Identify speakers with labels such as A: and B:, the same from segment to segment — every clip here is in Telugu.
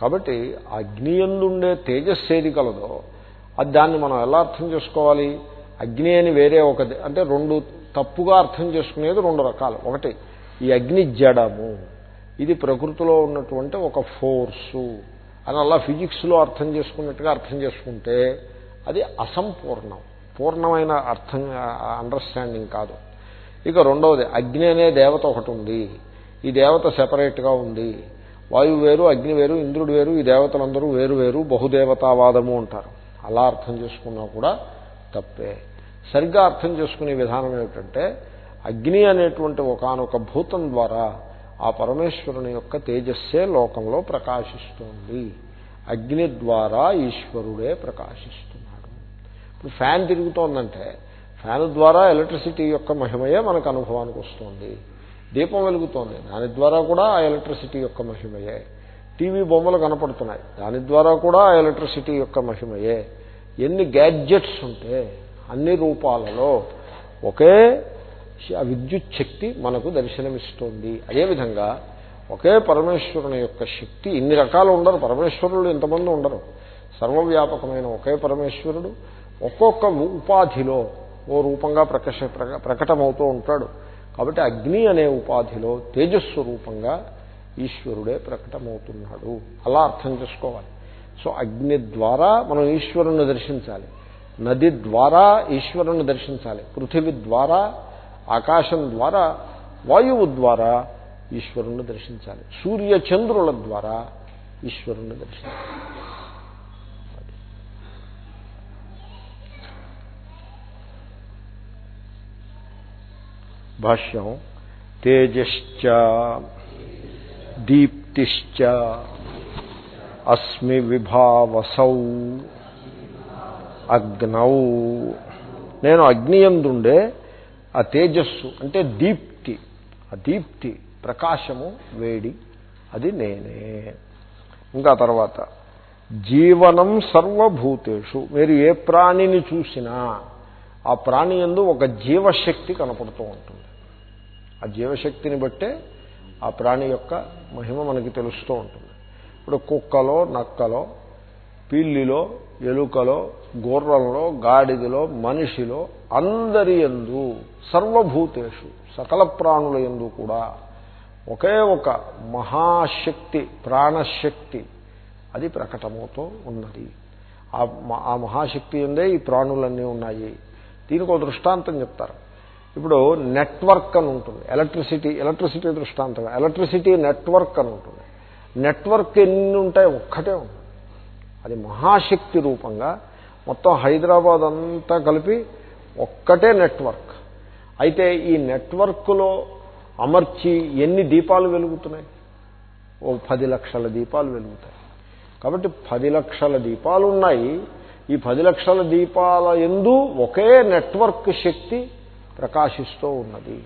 A: కాబట్టి అగ్ని ఎందుండే తేజస్సు ఏది కలదో అది దాన్ని మనం ఎలా అర్థం చేసుకోవాలి? అగ్ని అని వేరే ఒక అంటే రెండు తప్పుగా అర్థం చేసుకునేది రెండు రకాలు. ఒకటి ఈ అగ్ని జడము. ఇది ప్రకృతిలో ఉన్నటువంటి ఒక ఫోర్సు. అని అలా ఫిజిక్స్లో అర్థం చేసుకున్నట్టుగా అర్థం చేసుకుంటే అది అసంపూర్ణం. పూర్ణమైన అర్థం అండర్స్టాండింగ్ కాదు. ఇక రెండవది అగ్ని అనే దేవత ఒకటి ఉంది. ఈ దేవత సెపరేట్గా ఉంది. వాయువు వేరు అగ్ని వేరు ఇంద్రుడు వేరు ఈ దేవతలందరూ వేరు వేరు బహుదేవతావాదము అంటారు. అలా అర్థం చేసుకున్నా కూడా తప్పే. సరిగ్గా అర్థం చేసుకునే విధానం ఏమిటంటే అగ్ని అనేటువంటి ఒకనొక భూతం ద్వారా ఆ పరమేశ్వరుని యొక్క తేజస్సే లోకంలో ప్రకాశిస్తుంది. అగ్ని ద్వారా ఈశ్వరుడే ప్రకాశిస్తున్నాడు. ఇప్పుడు ఫ్యాన్ తిరుగుతోందంటే ఫ్యాన్ ద్వారా ఎలక్ట్రిసిటీ యొక్క మహిమయే మనకు అనుభవానికి వస్తుంది. దీపం వెలుగుతోంది. దాని ద్వారా కూడా ఆ ఎలక్ట్రిసిటీ యొక్క మహిమయే. టీవీ బొమ్మలు కనపడుతున్నాయి. దాని ద్వారా కూడా ఆ ఎలక్ట్రిసిటీ యొక్క మహిమయే. ఎన్ని గ్యాడ్జెట్స్ ఉంటే అన్ని రూపాలలో ఒకే విద్యుత్ శక్తి మనకు దర్శనమిస్తోంది. అదేవిధంగా ఒకే పరమేశ్వరుని యొక్క శక్తి ఇన్ని రకాలు ఉండరు. పరమేశ్వరులు ఇంతమంది ఉండరు. సర్వవ్యాపకమైన ఒకే పరమేశ్వరుడు ఒక్కొక్క ఉపాధిలో ఓ రూపంగా ప్రకశ ప్రకటమవుతూ ఉంటాడు. కాబట్టి అగ్ని అనే ఉపాధిలో తేజస్సు రూపంగా ఈశ్వరుడే ప్రకటమవుతున్నాడు. అలా అర్థం చేసుకోవాలి. సో అగ్ని ద్వారా మనం ఈశ్వరుణ్ణి దర్శించాలి. నది ద్వారా ఈశ్వరుణ్ణి దర్శించాలి. పృథివీ ద్వారా ఆకాశం ద్వారా వాయువు ద్వారా ఈశ్వరుణ్ణి దర్శించాలి. సూర్య చంద్రుల ద్వారా ఈశ్వరుణ్ణి దర్శించాలి. భాష్యం. తేజశ్చ దీప్తిశ్చ అస్మి విభావసౌ అగ్నౌ. నేను అగ్నియందుండే ఆ తేజస్సు అంటే దీప్తి. ఆ దీప్తి ప్రకాశము వేడి అది నేనే. ఇంకా తర్వాత జీవనం సర్వభూతేషు. మీరు ఏ ప్రాణిని చూసినా ఆ ప్రాణి ఎందు ఒక జీవశక్తి కనపడుతూ ఉంటుంది. ఆ జీవశక్తిని బట్టే ఆ ప్రాణి యొక్క మహిమ మనకి తెలుస్తూ ఉంటుంది. ఇప్పుడు కుక్కలో నక్కలో పిల్లిలో ఎలుకలో గుర్రంలో గాడిదలో మనిషిలో అందరి ఎందు సర్వభూతేషు సకల ప్రాణుల ఎందు కూడా ఒకే ఒక మహాశక్తి ప్రాణశక్తి అది ప్రకటమవుతూ ఉన్నది. ఆ మహాశక్తి ఉందే ఈ ప్రాణులన్నీ ఉన్నాయి. దీనికి ఒక దృష్టాంతం చెప్తారు. ఇప్పుడు నెట్వర్క్ అని ఉంటుంది. ఎలక్ట్రిసిటీ ఎలక్ట్రిసిటీ దృష్టాంతం ఎలక్ట్రిసిటీ నెట్వర్క్ అని ఉంటుంది. నెట్వర్క్ ఎన్ని ఉంటాయి ఒక్కటే ఉంటుంది. అది మహాశక్తి రూపంగా మొత్తం హైదరాబాద్ అంతా కలిపి ఒక్కటే నెట్వర్క్. అయితే ఈ నెట్వర్క్లో అమర్చి ఎన్ని దీపాలు వెలుగుతున్నాయి? ఓ పది లక్షల దీపాలు వెలుగుతాయి. కాబట్టి పది లక్షల దీపాలు ఉన్నాయి ఈ పది లక్షల దీపాల ఎందు ఒకే నెట్వర్క్ శక్తి ప్రకాశిస్తూ ఉన్నది.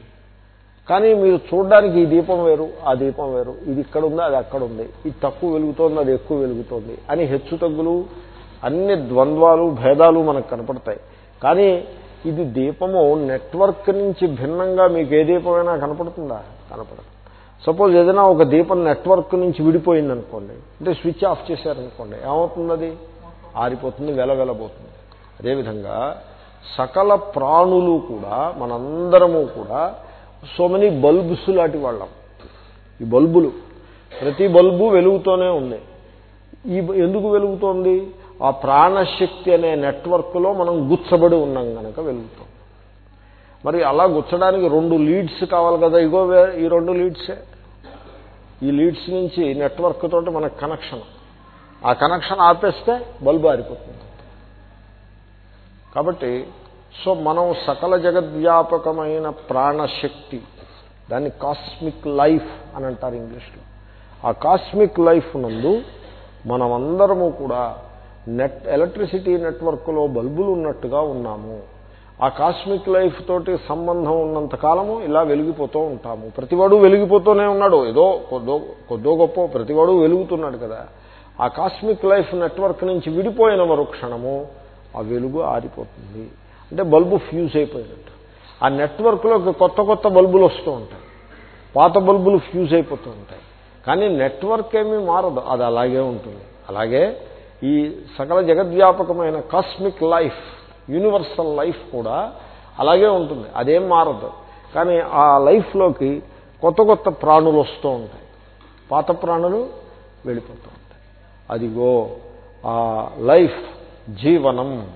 A: కానీ మీరు చూడడానికి ఈ దీపం వేరు ఆ దీపం వేరు. ఇది ఇక్కడ ఉంది అది అక్కడ ఉంది. ఇది తక్కువ వెలుగుతోంది అది ఎక్కువ వెలుగుతోంది అని హెచ్చు తగ్గులు అన్ని ద్వంద్వాలు భేదాలు మనకు కనపడతాయి. కానీ ఇది దీపము నెట్వర్క్ నుంచి భిన్నంగా మీకు ఏ దీపమైనా కనపడుతుందా? కనపడదు. సపోజ్ ఏదైనా ఒక దీపం నెట్వర్క్ నుంచి విడిపోయింది అనుకోండి అంటే స్విచ్ ఆఫ్ చేశారనుకోండి ఏమవుతుంది అది? ఆరిపోతుంది వెలవెలబోతుంది. అదేవిధంగా సకల ప్రాణులు కూడా మనందరము కూడా సో మెనీ బల్బ్స్ లాంటి వాళ్ళం. ఈ బల్బులు ప్రతి బల్బు వెలుగుతూనే ఉంది. ఈ ఎందుకు వెలుగుతోంది? ఆ ప్రాణశక్తి అనే నెట్వర్క్లో మనం గుచ్చబడి ఉన్నాం కనుక వెలుగుతాం. మరి అలా గుచ్చడానికి రెండు లీడ్స్ కావాలి కదా? ఇగో ఈ రెండు లీడ్సే. ఈ లీడ్స్ నుంచి నెట్వర్క్ తోటి మనకు కనెక్షన్. ఆ కనెక్షన్ ఆపేస్తే బల్బు ఆరిపోతుంది. కాబట్టి సో మనం సకల జగద్వ్యాపకమైన ప్రాణశక్తి దాన్ని కాస్మిక్ లైఫ్ అని అంటారు ఇంగ్లీష్లో. ఆ కాస్మిక్ లైఫ్ నందు మనమందరము కూడా నెట్ ఎలక్ట్రిసిటీ నెట్వర్క్లో బల్బులు ఉన్నట్టుగా ఉన్నాము. ఆ కాస్మిక్ లైఫ్ తోటి సంబంధం ఉన్నంత కాలము ఇలా వెలిగిపోతూ ఉంటాము. ప్రతివాడు వెలిగిపోతూనే ఉన్నాడు. ఏదో కొద్దో కొద్దో గొప్ప ప్రతివాడు వెలుగుతున్నాడు కదా. ఆ కాస్మిక్ లైఫ్ నెట్వర్క్ నుంచి విడిపోయిన మరో క్షణము ఆ వెలుగు ఆరిపోతుంది. అంటే బల్బు ఫ్యూజ్ అయిపోయినట్టు. ఆ నెట్వర్క్లోకి కొత్త కొత్త బల్బులు వస్తూ ఉంటాయి. పాత బల్బులు ఫ్యూజ్ అయిపోతూ ఉంటాయి. కానీ నెట్వర్క్ ఏమీ మారదు. అది అలాగే ఉంటుంది. అలాగే ఈ సకల జగద్వ్యాపకమైన కాస్మిక్ లైఫ్ యూనివర్సల్ లైఫ్ కూడా అలాగే ఉంటుంది. అదేం మారదు. కానీ ఆ లైఫ్లోకి కొత్త కొత్త ప్రాణులు వస్తూ ఉంటాయి. పాత ప్రాణులు వెళ్ళిపోతూ ఉంటాయి. అదిగో ఆ లైఫ్ జీవనం.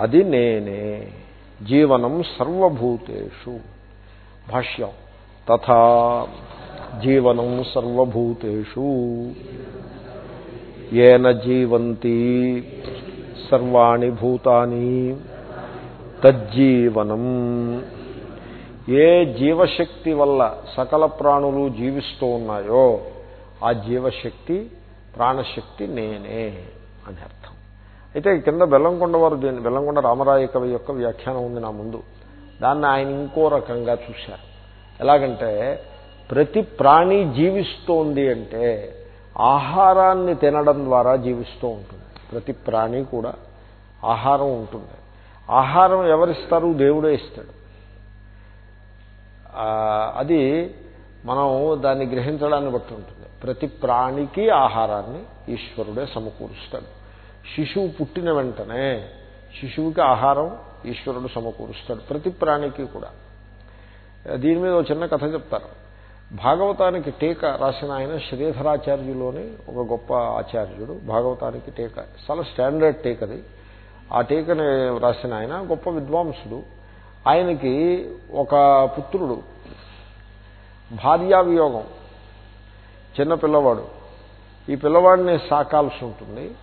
A: అది నేనే. జీవనం సర్వభూతేషు. భాష్యం. తథా జీవనం సర్వభూతేషు. ఏన జీవంతి సర్వాణి భూతాని తజ్జీవనం. ఏ జీవశక్తి వల్ల సకల ప్రాణులు జీవిస్తూ ఉన్నాయో ఆ జీవశక్తి ప్రాణశక్తి నేనే అని అర్థం. అయితే కింద బెల్లంకొండ వారు దీన్ని బెల్లంకొండ రామరాయ కవి యొక్క వ్యాఖ్యానం ఉంది నా ముందు. దాన్ని ఆయన ఇంకో రకంగా చూశారు. ఎలాగంటే ప్రతి ప్రాణి జీవిస్తోంది అంటే ఆహారాన్ని తినడం ద్వారా జీవిస్తూ ఉంటుంది. ప్రతి ప్రాణి కూడా ఆహారం ఉంటుంది. ఆహారం ఎవరిస్తారు? దేవుడే ఇస్తాడు. అది మనం దాన్ని గ్రహించడాన్ని బట్టి ఉంటుంది. ప్రతి ప్రాణికి ఆహారాన్ని ఈశ్వరుడే సమకూరుస్తాడు. శిశువు పుట్టిన వెంటనే శిశువుకి ఆహారం ఈశ్వరుడు సమకూరుస్తాడు ప్రతి ప్రాణికి కూడా. దీని మీద ఒక చిన్న కథ చెప్తారు భాగవతానికి టీక రాసిన ఆయన శ్రీధరాచార్యులోని ఒక గొప్ప ఆచార్యుడు భాగవతానికి టీక. చాలా స్టాండర్డ్ టీక్ అది ఆ టీకని రాసిన ఆయన గొప్ప విద్వాంసుడు. ఆయనకి ఒక పుత్రుడు భార్యావియోగం చిన్న పిల్లవాడు. ఈ పిల్లవాడిని సాకాల్సి ఉంటుంది.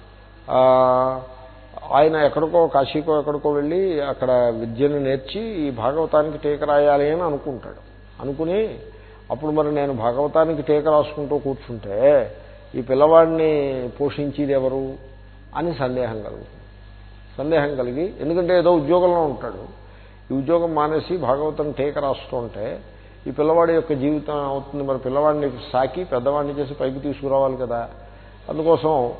A: ఆయన ఎక్కడికో కాశీకో ఎక్కడికో వెళ్ళి అక్కడ విద్యను నేర్చి ఈ భాగవతానికి టీక రాయాలి అని అనుకుంటాడు. అనుకుని అప్పుడు మరి నేను భాగవతానికి టీక రాసుకుంటూ కూర్చుంటే ఈ పిల్లవాడిని పోషించేది ఎవరు అని సందేహం కలుగుతుంది. సందేహం కలిగి ఎందుకంటే ఏదో ఉద్యోగంలో ఉంటాడు. ఈ ఉద్యోగం మానేసి భాగవతం టీక రాస్తుంటే ఈ పిల్లవాడి యొక్క జీవితం అవుతుంది. మరి పిల్లవాడిని సాకి పెద్దవాడిని చేసి పైకి తీసుకురావాలి కదా. అందుకోసం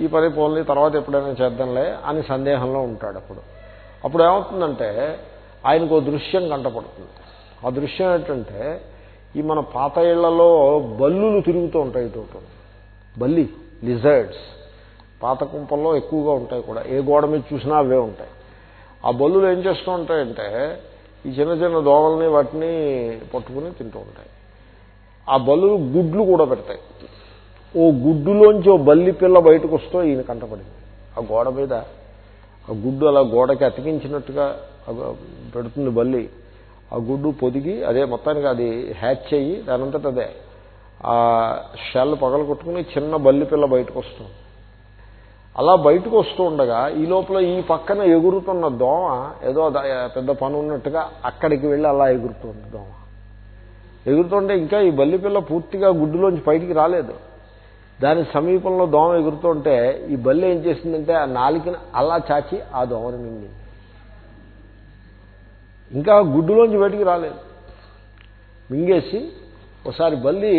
A: ఈ పని పోన్లీ తర్వాత ఎప్పుడైనా చేద్దాంలే అని సందేహంలో ఉంటాడు అప్పుడు. అప్పుడు ఏమవుతుందంటే ఆయనకు దృశ్యం కంటపడుతుంది. ఆ దృశ్యం ఏంటంటే ఈ మన పాత ఇళ్ళలో బల్లులు తిరుగుతూ ఉంటాయి ఇటు బల్లి లిజర్డ్స్ పాత కుంపల్లో ఎక్కువగా ఉంటాయి కూడా. ఏ గోడ మీద చూసినా అవే ఉంటాయి. ఆ బల్లులు ఏం చేస్తూ ఉంటాయంటే ఈ చిన్న చిన్న దోమల్ని వాటిని పట్టుకుని తింటూ ఉంటాయి. ఆ బల్లులు గుడ్లు కూడా పెడతాయి. ఓ గుడ్డులోంచి ఓ బల్లి పిల్ల బయటకు వస్తూ ఈయన కంటపడింది. ఆ గోడ మీద ఆ గుడ్డు అలా గోడకి అతికించినట్టుగా పెడుతుంది బల్లి. ఆ గుడ్డు పొదిగి అదే మొత్తానికి అది హ్యాచ్ అయ్యి దానంతట అదే ఆ షెల్ పగలు కొట్టుకుని చిన్న బల్లి పిల్ల బయటకు వస్తుంది అలా బయటకు వస్తూ ఉండగా ఈ లోపల ఈ పక్కన ఎగురుతున్న దోమ ఏదో పెద్ద పని ఉన్నట్టుగా అక్కడికి వెళ్ళి అలా ఎగురుతుంది దోమ. ఎగురుతుంటే ఇంకా ఈ బల్లి పిల్ల పూర్తిగా గుడ్డులోంచి బయటికి రాలేదు. దాని సమీపంలో దోమ ఎగురుతుంటే ఈ బల్లి ఏం చేసిందంటే ఆ నాలికని అలా చాచి ఆ దోమని మింగింది. ఇంకా గుడ్డులోంచి బయటికి రాలేదు. మింగేసి ఒకసారి బల్లి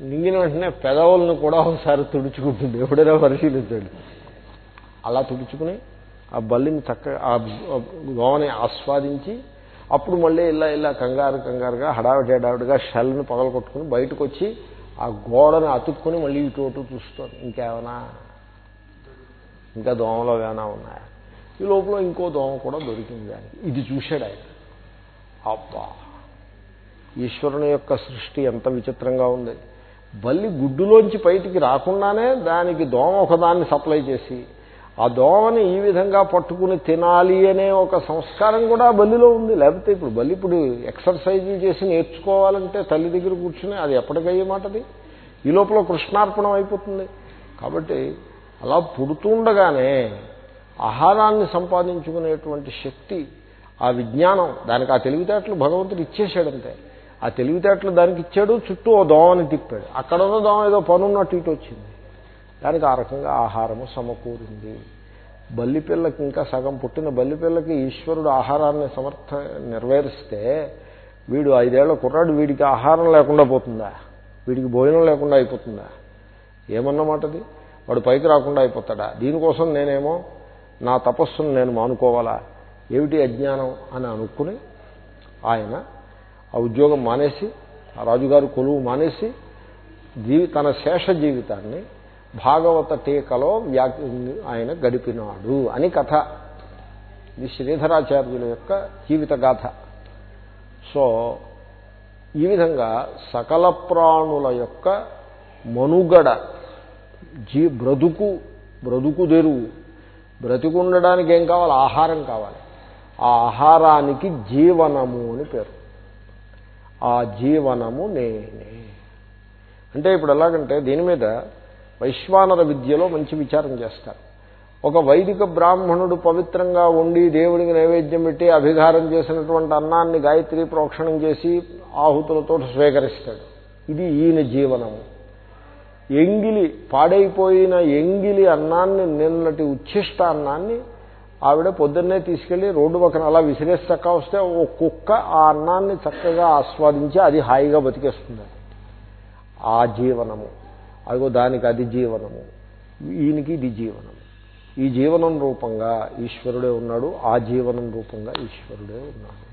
A: మింగిన వెంటనే పెదవులను కూడా ఒకసారి తుడుచుకుంటుంది. ఎప్పుడైనా పరిశీలించండి. అలా తుడుచుకుని ఆ బల్లిని చక్కగా ఆ దోమని ఆస్వాదించి అప్పుడు మళ్ళీ ఇలా ఇలా కంగారు కంగారుగా హడావిడి హడావిడిగా షెల్ని పగలగొట్టుకుని బయటకు వచ్చి ఆ గోడని అతుక్కుని మళ్ళీ ఇటు అటు చూస్తుంది. ఇంకేమైనా? ఇంకా దోమలు ఏమైనా ఉన్నాయా? ఈ లోపల ఇంకో దోమ కూడా దొరికింది దానికి ఇది చూశాడు ఆయన. అబ్బా! ఈశ్వరుని యొక్క సృష్టి ఎంత విచిత్రంగా ఉంది. బల్లి గుడ్డులోంచి బయటికి రాకుండానే దానికి దోమ ఒకదాన్ని సప్లై చేసి ఆ దోమని ఈ విధంగా పట్టుకుని తినాలి అనే ఒక సంస్కారం కూడా బల్లిలో ఉంది. లేకపోతే ఇప్పుడు బల్లి ఇప్పుడు ఎక్సర్సైజులు చేసి నేర్చుకోవాలంటే తల్లి దగ్గర కూర్చుని అది ఎప్పటికయ్యే మాటది? ఈ లోపల కృష్ణార్పణం అయిపోతుంది. కాబట్టి అలా పుడుతుండగానే ఆహారాన్ని సంపాదించుకునేటువంటి శక్తి ఆ విజ్ఞానం దానికి ఆ తెలివితేటలు భగవంతుడు ఇచ్చేసాడంతే ఆ తెలివితేటలు దానికి ఇచ్చాడు చుట్టూ ఓ దోమని తిప్పాడు. అక్కడ ఉన్న దోమ ఏదో పనున్నట్టు ఇటు వచ్చింది దానికి ఆ రకంగా ఆహారము సమకూరింది. బల్లిపిల్లకి ఇంకా సగం పుట్టిన బల్లిపిల్లకి ఈశ్వరుడు ఆహారాన్ని సమర్థ నెరవేరిస్తే వీడు ఐదేళ్ళ కుర్రాడు వీడికి ఆహారం లేకుండా పోతుందా? వీడికి భోజనం లేకుండా అయిపోతుందా? ఏమన్నమాటది వాడు పైకి రాకుండా అయిపోతాడా? దీనికోసం నేనేమో నా తపస్సును నేను మానుకోవాలా? ఏమిటి అజ్ఞానం అని అనుకుని ఆయన ఆ ఉద్యోగం మానేసి ఆ రాజుగారు కొలువు మానేసి జీవి తన శేష జీవితాన్ని భాగవత టీకలో వ్యా ఆయన గడిపినాడు అని కథ. ఇది శ్రీధరాచార్యుల యొక్క జీవిత గాథ. సో ఈ విధంగా సకల ప్రాణుల యొక్క మనుగడ జీ బ్రతుకు బ్రతుకు తెరువు. బ్రతికుండడానికి ఏం కావాలి? ఆహారం కావాలి. ఆ ఆహారానికి జీవనము అని పేరు. ఆ జీవనము నేనే. అంటే ఇప్పుడు ఎలాగంటే దీని మీద వైశ్వానర విద్యలో మంచి విచారం చేస్తారు. ఒక వైదిక బ్రాహ్మణుడు పవిత్రంగా ఉండి దేవుడికి నైవేద్యం పెట్టి అభిగారం చేసినటువంటి అన్నాన్ని గాయత్రి ప్రోక్షణం చేసి ఆహుతులతో స్వీకరిస్తాడు. ఇది ఈయన జీవనము ఎంగిలి పాడైపోయిన ఎంగిలి అన్నాన్ని నిన్నటి ఉచ్ఛిష్ట అన్నాన్ని ఆవిడ పొద్దున్నే తీసుకెళ్ళి రోడ్డు పక్కన అలా విసిరేసి చక్క వస్తే ఓ కుక్క ఆ అన్నాన్ని చక్కగా ఆస్వాదించి అది హాయిగా బతికేస్తుంది. ఆ జీవనము. అదిగో దానికి అది జీవనము. ఈయనకి ఇది జీవనం ఈ జీవనం రూపంగా ఈశ్వరుడే ఉన్నాడు ఆ జీవనం రూపంగా ఈశ్వరుడే ఉన్నాడు.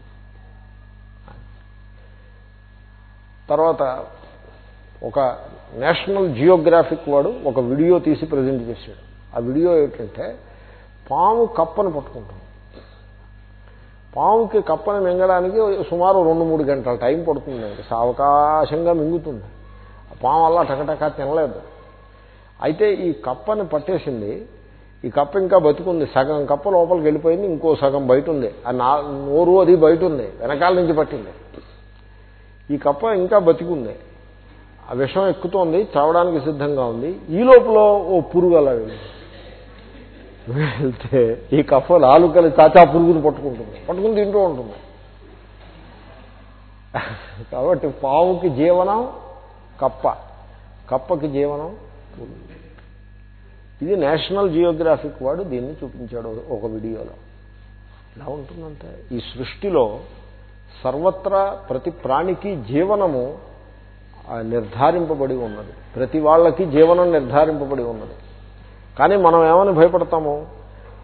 A: తర్వాత ఒక నేషనల్ జియోగ్రాఫిక్ వాడు ఒక వీడియో తీసి ప్రజెంట్ చేశాడు. ఆ వీడియో ఏంటంటే పాము కప్పను పట్టుకుంటుంది. పాముకి కప్పను మింగడానికి సుమారు రెండు మూడు గంటల టైం పడుతుంది. సావకాశంగా మింగుతుంది. పాము అలా టకటకా తినలేదు. అయితే ఈ కప్పని పట్టేసింది. ఈ కప్ప ఇంకా బతుకుంది. సగం కప్ప లోపలికి వెళ్ళిపోయింది. ఇంకో సగం బయట ఉంది. ఆ నా నోరు అది బయట ఉంది. వెనకాల నుంచి పట్టింది. ఈ కప్ప ఇంకా బతికుంది. ఆ విషం ఎక్కుతోంది. చావడానికి సిద్ధంగా ఉంది. ఈ లోపల ఓ పురుగు అలా వెళ్ళింది వెళ్తే ఈ కప్ప నాలుకలు చాచా పురుగుని పట్టుకుంటుంది. పట్టుకుని తింటూ ఉంటుంది. కాబట్టి పావుకి జీవనం కప్ప. కప్పకి జీవనం పురుగు ఇది నేషనల్ జియోగ్రాఫిక్ వాడు దీన్ని చూపించాడు ఒక వీడియోలో. ఎలా ఉంటుందంటే? ఈ సృష్టిలో సర్వత్రా ప్రతి ప్రాణికి జీవనము నిర్ధారింపబడి ఉన్నది. ప్రతి వాళ్ళకి జీవనం నిర్ధారింపబడి ఉన్నది. కానీ మనం ఏమని భయపడతాము?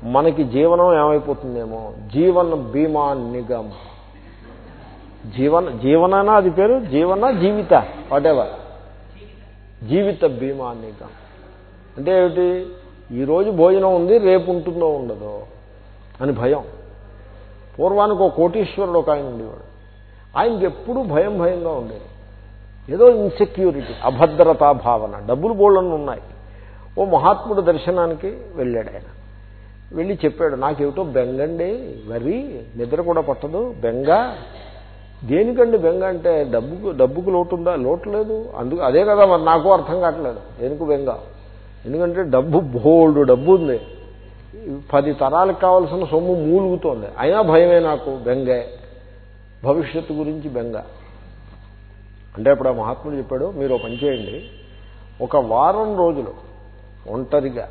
A: మనకి జీవనం ఏమైపోతుందేమో? జీవన బీమా నిగమ్. జీవన జీవననా అది పేరు? జీవన జీవిత వాటెవర్ జీవిత బీమా నిగమ్ అంటే ఏమిటి? ఈరోజు భోజనం ఉంది రేపు ఉంటుందో ఉండదో అని భయం. పూర్వానికి ఒక కోటీశ్వరుడు ఒక ఆయన ఉండేవాడు. ఆయనకి ఎప్పుడూ భయం భయంగా ఉండేది. ఏదో ఇన్సెక్యూరిటీ అభద్రతా భావన డబ్బులు బోళ్ళను ఉన్నాయి. ఓ మహాత్ముడు దర్శనానికి వెళ్ళాడు ఆయన. వెళ్ళి చెప్పాడు నాకేమిటో బెంగండి వరి నిద్ర కూడా పట్టదు బెంగ దేనికండి బెంగ అంటే డబ్బుకు డబ్బుకు లోటు ఉందా లోటు లేదు. అందుకు అదే కదా మరి నాకు అర్థం కావట్లేదు. దేనికి బెంగ? ఎందుకంటే డబ్బు బోల్డ్ డబ్బు ఉంది పది తరాలకు కావాల్సిన సొమ్ము మూలుగుతోంది. అయినా భయమే నాకు బెంగే. భవిష్యత్తు గురించి బెంగ. అంటే అప్పుడు ఆ మహాత్ముడు చెప్పాడు మీరు పని చేయండి. ఒక వారం రోజులు ఒంటరిగా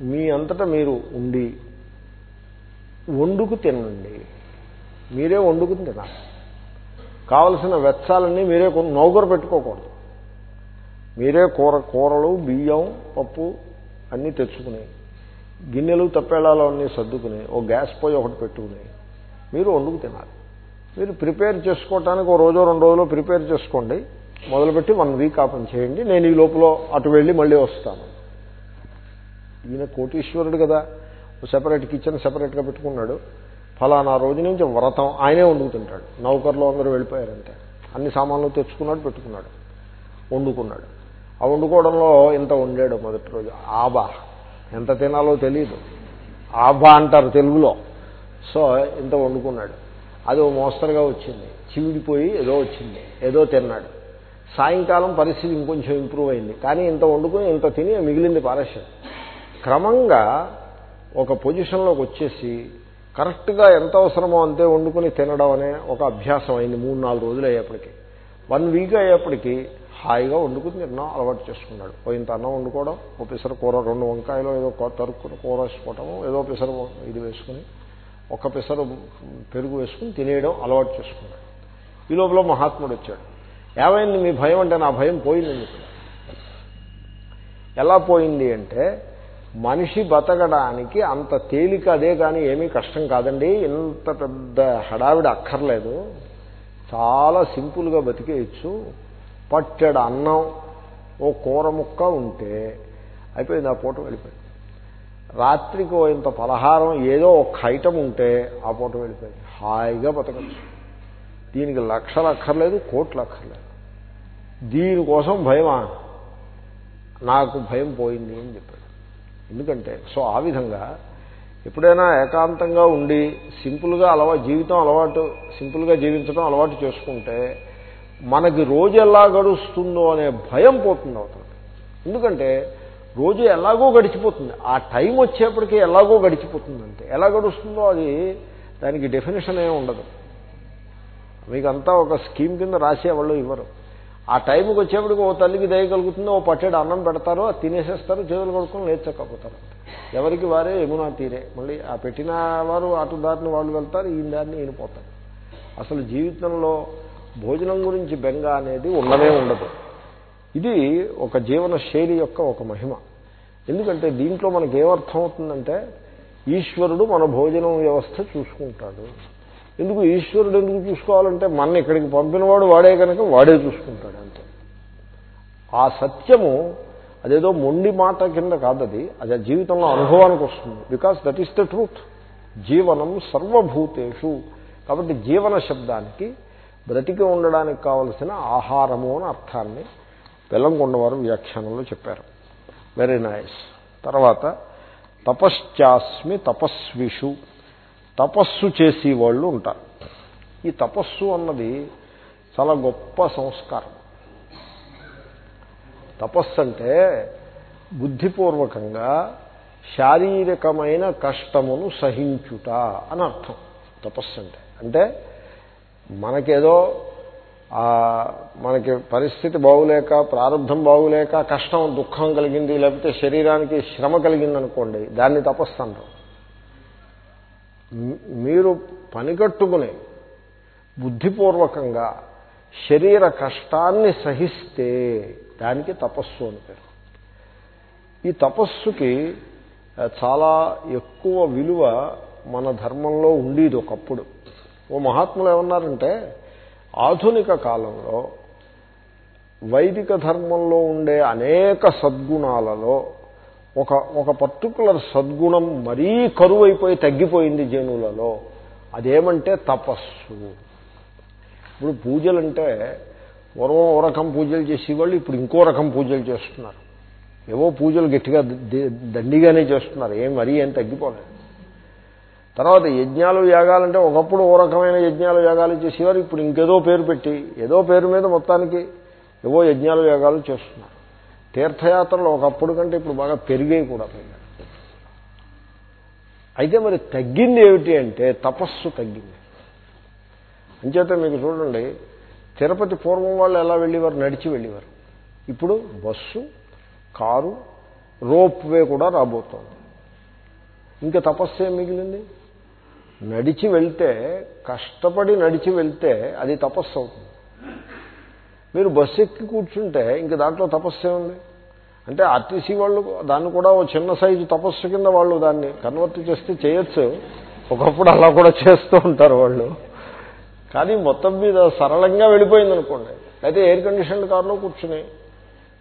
A: మీ అంతటా మీరు ఉండి వండుకు తినండి. మీరే వండుకుని తినాలి కావలసిన వెచ్చాలన్నీ మీరే నౌకరు పెట్టుకోకూడదు. మీరే కూర కూరలు బియ్యం పప్పు అన్నీ తెచ్చుకుని గిన్నెలు తప్పేళాలు అన్నీ సర్దుకుని ఓ గ్యాస్ పొయ్యి ఒకటి పెట్టుకుని మీరు వండుకు తినాలి. మీరు ప్రిపేర్ చేసుకోవటానికి ఒక రోజు రెండు రోజులు ప్రిపేర్ చేసుకోండి. మొదలుపెట్టి వన్ వీక్ ఆ పని చేయండి. నేను ఈ లోపల అటు వెళ్ళి మళ్ళీ వస్తాను. ఈయన కోటీశ్వరుడు కదా. సెపరేట్ కిచెన్ సెపరేట్గా పెట్టుకున్నాడు. ఫలానా రోజు నుంచి వ్రతం. ఆయనే వండుకుతుంటాడు నౌకర్లో అందరూ వెళ్ళిపోయారంటే. అన్ని సామాన్లు తెచ్చుకున్నాడు పెట్టుకున్నాడు. వండుకున్నాడు. ఆ వండుకోవడంలో ఇంత వండాడు మొదటి రోజు. ఆబా ఎంత తినాలో తెలియదు ఆబా అంటారు తెలుగులో. సో ఇంత వండుకున్నాడు. అది ఓ మోస్తరుగా వచ్చింది. చివిడిపోయి ఏదో వచ్చింది. ఏదో తిన్నాడు. సాయంకాలం పరిస్థితి ఇంకొంచెం ఇంప్రూవ్ అయింది. కానీ ఇంత వండుకుని ఇంత తిని మిగిలింది పారేశాడు. క్రమంగా ఒక పొజిషన్లోకి వచ్చేసి కరెక్ట్గా ఎంత అవసరమో అంతే వండుకుని తినడం అనే ఒక అభ్యాసం అయింది మూడు నాలుగు రోజులు అయ్యేప్పటికి. వన్ వీక్ అయ్యేప్పటికీ హాయిగా వండుకుని తిన్నాం అలవాటు చేసుకున్నాడు. ఓ ఇంత అన్నం వండుకోవడం ఓ పిసర కూర రెండు వంకాయలు ఏదో తరుక్కుని కూర వేసుకోవటము ఏదో పిసర ఇది వేసుకుని ఒక పిసరు పెరుగు వేసుకుని తినేయడం అలవాటు చేసుకున్నాడు. ఈ లోపల మహాత్ముడు వచ్చాడు. ఏమైంది మీ భయం అంటే నా భయం పోయింది ఇప్పుడు ఎలా పోయింది అంటే మనిషి బతకడానికి అంత తేలిక అదే కానీ ఏమీ కష్టం కాదండి. ఇంత పెద్ద హడావిడి అక్కర్లేదు. చాలా సింపుల్గా బతికేయచ్చు. పట్టెడు అన్నం ఓ కూర ముక్క ఉంటే అయిపోయింది ఆ పూట వెళ్ళిపోయింది. రాత్రికి ఇంత పలహారం ఏదో ఒక ఐటమ్ ఉంటే ఆ పూట వెళ్ళిపోయింది. హాయిగా బతకచ్చు. దీనికి లక్షలు అక్కర్లేదు కోట్లు అక్కర్లేదు. దీనికోసం భయమా? నాకు భయం పోయింది అని చెప్పాడు. ఎందుకంటే సో ఆ విధంగా ఎప్పుడైనా ఏకాంతంగా ఉండి సింపుల్గా అలవా జీవితం అలవాటు సింపుల్గా జీవించడం అలవాటు చేసుకుంటే మనకి రోజు ఎలా గడుస్తుందో అనే భయం పోతుంది అవుతుంది ఎందుకంటే రోజు ఎలాగో గడిచిపోతుంది. ఆ టైం వచ్చేప్పటికీ ఎలాగో గడిచిపోతుంది అంతే ఎలా గడుస్తుందో అది దానికి డెఫినేషన్ ఏమి ఉండదు. మీకంతా ఒక స్కీమ్ కింద రాసేవాళ్ళు ఇవ్వరు. ఆ టైంకి వచ్చేప్పటికి ఓ తల్లికి దయ కలుగుతుంది ఓ పట్టేడు అన్నం పెడతారు అది తినేసేస్తారు చేతులు కొడుకుని లేచకపోతారు ఎవరికి వారే యమునా తీరే. మళ్ళీ ఆ పెట్టిన వారు అటు దారిని వాళ్ళు వెళ్తారు ఈయన దారిని ఈయన పోతారు. అసలు జీవితంలో భోజనం గురించి బెంగ అనేది ఉండనే ఉండదు. ఇది ఒక జీవన శైలి యొక్క ఒక మహిమ. ఎందుకంటే దీంట్లో మనకేమర్థం అవుతుందంటే ఈశ్వరుడు మన భోజనం వ్యవస్థ చూసుకుంటాడు. ఎందుకు ఈశ్వరుడు ఎందుకు చూసుకోవాలంటే మన ఇక్కడికి పంపినవాడు వాడే కనుక వాడే చూసుకుంటాడు అంతే. ఆ సత్యము అదేదో మొండి మాట కింద కాదది అది. ఆ జీవితంలో అనుభవానికి వస్తుంది. Because that is the truth జీవనం సర్వభూతేషు. కాబట్టి జీవన శబ్దానికి బ్రతికి ఉండడానికి కావలసిన ఆహారము అని అర్థాన్ని బెల్లంకొండవారు వ్యాఖ్యానంలో చెప్పారు. వెరీ నైస్ తర్వాత తపశ్చాస్మి తపస్విషు. తపస్సు చేసి వాళ్ళు ఉంటారు. ఈ తపస్సు అన్నది చాలా గొప్ప సంస్కారం. తపస్సు అంటే బుద్ధిపూర్వకంగా శారీరకమైన కష్టమును సహించుట అని అర్థం. తపస్సు అంటే. అంటే మనకేదో మనకి పరిస్థితి బాగులేక ప్రారంభం బాగులేక కష్టం దుఃఖం కలిగింది లేకపోతే శరీరానికి శ్రమ కలిగింది అనుకోండి దాన్ని తపస్సు అంటాం. మీరు పనికట్టుకుని బుద్ధిపూర్వకంగా శరీర కష్టాన్ని సహిస్తే దానికి తపస్సు అని పేరు. ఈ తపస్సుకి చాలా ఎక్కువ విలువ మన ధర్మంలో ఉండేది ఒకప్పుడు. ఓ మహాత్ములు ఏమన్నారంటే ఆధునిక కాలంలో వైదిక ధర్మంలో ఉండే అనేక సద్గుణాలలో ఒక ఒక పర్టికులర్ సద్గుణం మరీ కరువైపోయి తగ్గిపోయింది జనులలో. అదేమంటే తపస్సు. ఇప్పుడు పూజలంటే పూర్వం ఓ రకం పూజలు చేసేవాళ్ళు ఇప్పుడు ఇంకో రకం పూజలు చేస్తున్నారు. ఏవో పూజలు గట్టిగా దండిగానే చేస్తున్నారు. ఏం మరీ ఏం తగ్గిపోలేదు. తర్వాత యజ్ఞాలు యాగాలంటే ఒకప్పుడు ఓ రకమైన యజ్ఞాలు యాగాలు చేసేవారు. ఇప్పుడు ఇంకేదో పేరు పెట్టి ఏదో పేరు మీద మొత్తానికి ఏవో యజ్ఞాలు యాగాలు చేస్తున్నారు. తీర్థయాత్రలు ఒకప్పుడు కంటే ఇప్పుడు బాగా పెరిగాయి కూడా. అయితే మరి తగ్గింది ఏమిటి అంటే తపస్సు తగ్గింది. అంచేత మీకు చూడండి తిరుపతి పూర్వం వాళ్ళు ఎలా వెళ్ళేవారు? నడిచి వెళ్ళేవారు. ఇప్పుడు బస్సు కారు రోప్ వే కూడా రాబోతోంది. ఇంకా తపస్సు ఏం మిగిలింది? నడిచి వెళ్తే కష్టపడి నడిచి వెళ్తే అది తపస్సు అవుతుంది. మీరు బస్సు ఎక్కి కూర్చుంటే ఇంక దాంట్లో తపస్సే ఉంది అంటే ఆర్టీసీ వాళ్ళు దాన్ని కూడా ఓ చిన్న సైజు తపస్సు కింద వాళ్ళు దాన్ని కన్వర్ట్ చేస్తే చేయొచ్చు. ఒకప్పుడు అలా కూడా చేస్తూ ఉంటారు వాళ్ళు. కానీ మొత్తం మీద సరళంగా వెళ్ళిపోయింది అనుకోండి అయితే ఎయిర్ కండిషన్ కార్లో కూర్చుని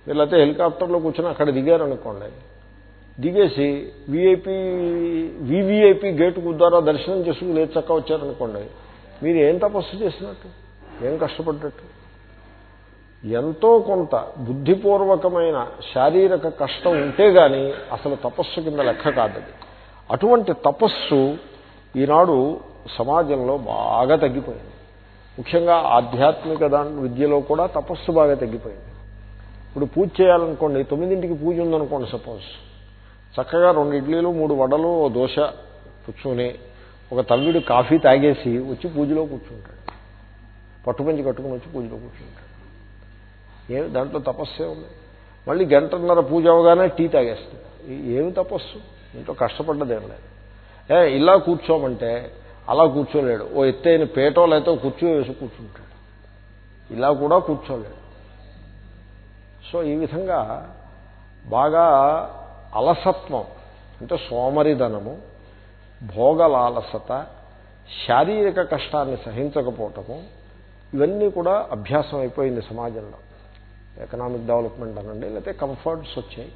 A: వీళ్ళైతే హెలికాప్టర్లో కూర్చుని అక్కడ దిగారనుకోండి. దిగేసి విఐపి వివిఐపి గేట్ ద్వారా దర్శనం చేసుకుని లేచక్క వచ్చారనుకోండి. మీరు ఏం తపస్సు చేసినట్టు? ఏం కష్టపడ్డట్టు? ఎంతో కొంత బుద్ధిపూర్వకమైన శారీరక కష్టం ఉంటే గాని అసలు తపస్సు కింద లెక్క కాదది అటువంటి తపస్సు ఈనాడు సమాజంలో బాగా తగ్గిపోయింది. ముఖ్యంగా ఆధ్యాత్మిక దాని విద్యలో కూడా తపస్సు బాగా తగ్గిపోయింది. ఇప్పుడు పూజ చేయాలనుకోండి తొమ్మిదింటికి పూజ ఉందనుకోండి సపోజ్. చక్కగా రెండు ఇడ్లీలు మూడు వడలు ఓ దోశ కూర్చొని ఒక తల్లుడు కాఫీ తాగేసి వచ్చి పూజలో కూర్చుంటాడు. పట్టుపంచి కట్టుకుని వచ్చి పూజలో కూర్చుంటాడు. ఏమి దాంట్లో తపస్సే ఉంది. మళ్ళీ గంటన్నర పూజ అవగానే టీ తాగేస్తుంది. ఏమి తపస్సు? ఇంట్లో కష్టపడ్డదేం లేదు. ఏ ఇలా కూర్చోమంటే అలా కూర్చోలేడు. ఓ ఎత్తైన పేటో లేకపోతే కూర్చో వేసి కూర్చుంటాడు. ఇలా కూడా కూర్చోలేడు. సో ఈ విధంగా బాగా అలసత్వం అంటే సోమరిధనము భోగలాలసత శారీరక కష్టాన్ని సహించకపోవటము ఇవన్నీ కూడా అభ్యాసం అయిపోయింది సమాజంలో. ఎకనామిక్ డెవలప్మెంట్ అనండి లేకపోతే కంఫర్ట్స్ వచ్చాయి.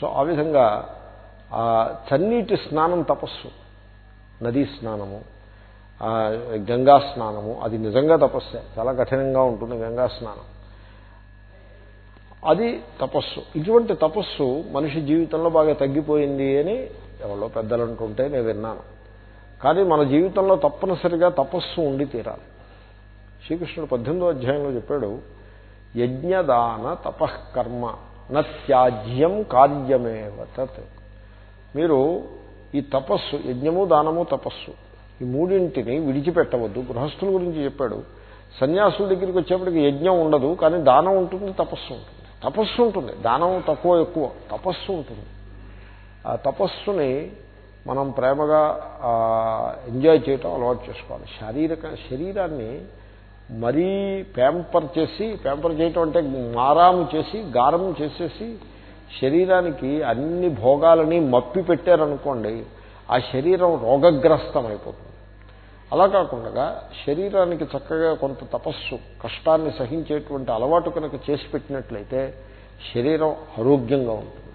A: సో ఆ విధంగా ఆ చన్నీటి స్నానం తపస్సు నదీ స్నానము గంగా స్నానము అది నిజంగా తపస్సే చాలా కఠినంగా ఉంటుంది గంగా స్నానం. అది తపస్సు. ఇటువంటి తపస్సు మనిషి జీవితంలో బాగా తగ్గిపోయింది అని ఎవరో పెద్దలు అంటుంటే నేను విన్నాను. కానీ మన జీవితంలో తప్పనిసరిగా తపస్సు ఉండి తీరాలి. శ్రీకృష్ణుడు పద్దెనిమిదో అధ్యాయంలో చెప్పాడు యజ్ఞదాన తపఃకర్మ నత్యాజ్యం కార్యమేవ తత్. మీరు ఈ తపస్సు యజ్ఞము దానము తపస్సు ఈ మూడింటిని విడిచిపెట్టవద్దు. గృహస్థుల గురించి చెప్పాడు. సన్యాసుల దగ్గరికి వచ్చేప్పటికి యజ్ఞం ఉండదు కానీ దానం ఉంటుంది తపస్సు ఉంటుంది. తపస్సు ఉంటుంది దానం తక్కువ ఎక్కువ. తపస్సు ఉంటుంది. ఆ తపస్సుని మనం ప్రేమగా ఎంజాయ్ చేయటం అలవాటు చేసుకోవాలి. శారీరక శరీరాన్ని మరీ ప్యాంపర్ చేసి ప్యాంపర్ చేయటం అంటే మారాము చేసి గారం చేసేసి శరీరానికి అన్ని భోగాలని మప్పి పెట్టారనుకోండి ఆ శరీరం రోగగ్రస్తం అయిపోతుంది అలా కాకుండా శరీరానికి చక్కగా కొంత తపస్సు కష్టాన్ని సహించేటువంటి అలవాటు కనుక చేసి పెట్టినట్లయితే శరీరం ఆరోగ్యంగా ఉంటుంది.